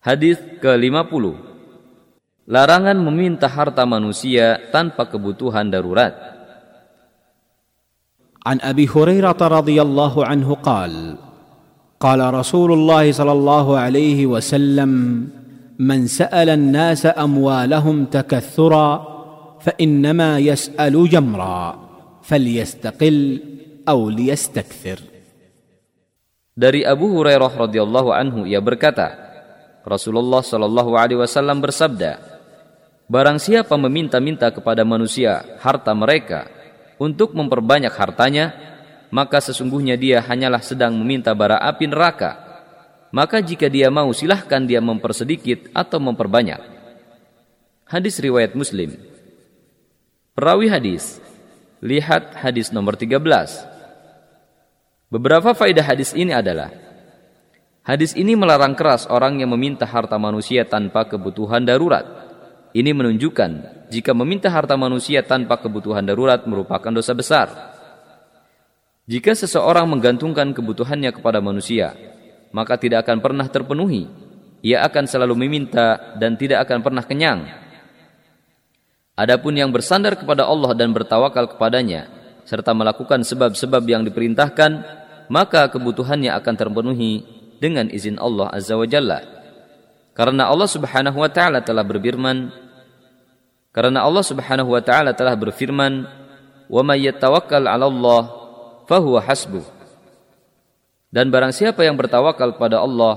Hadis ke-50. Larangan meminta harta manusia tanpa kebutuhan darurat. عن ابي هريره رضي الله عنه قال قال رسول الله صلى الله عليه وسلم من سال الناس اموالهم تكثرا فانما يسال جمرا فليستقل أو ليستكثر Dari Abu Hurairah radhiyallahu anhu ia berkata, Rasulullah shallallahu alaihi wasallam bersabda, Barang siapa meminta-minta kepada manusia harta mereka untuk memperbanyak hartanya, maka sesungguhnya dia hanyalah sedang meminta bara api neraka. Maka jika dia mau silahkan dia mempersedikit atau memperbanyak. Hadis riwayat Muslim. Perawi hadis. Lihat hadis nomor 13. Beberapa faedah hadis ini adalah Hadis ini melarang keras orang yang meminta harta manusia tanpa kebutuhan darurat. Ini menunjukkan jika meminta harta manusia tanpa kebutuhan darurat merupakan dosa besar. Jika seseorang menggantungkan kebutuhannya kepada manusia, maka tidak akan pernah terpenuhi. Ia akan selalu meminta dan tidak akan pernah kenyang. Adapun yang bersandar kepada Allah dan bertawakal kepadanya, serta melakukan sebab-sebab yang diperintahkan, maka kebutuhannya akan terpenuhi dengan izin Allah Azza wa Jalla. Karena Allah Subhanahu wa taala telah berfirman Karena Allah Subhanahu wa taala telah berfirman, "Wa may yatawakkal 'ala Allah fahuwa hasbuh." Dan barang siapa yang bertawakal pada Allah,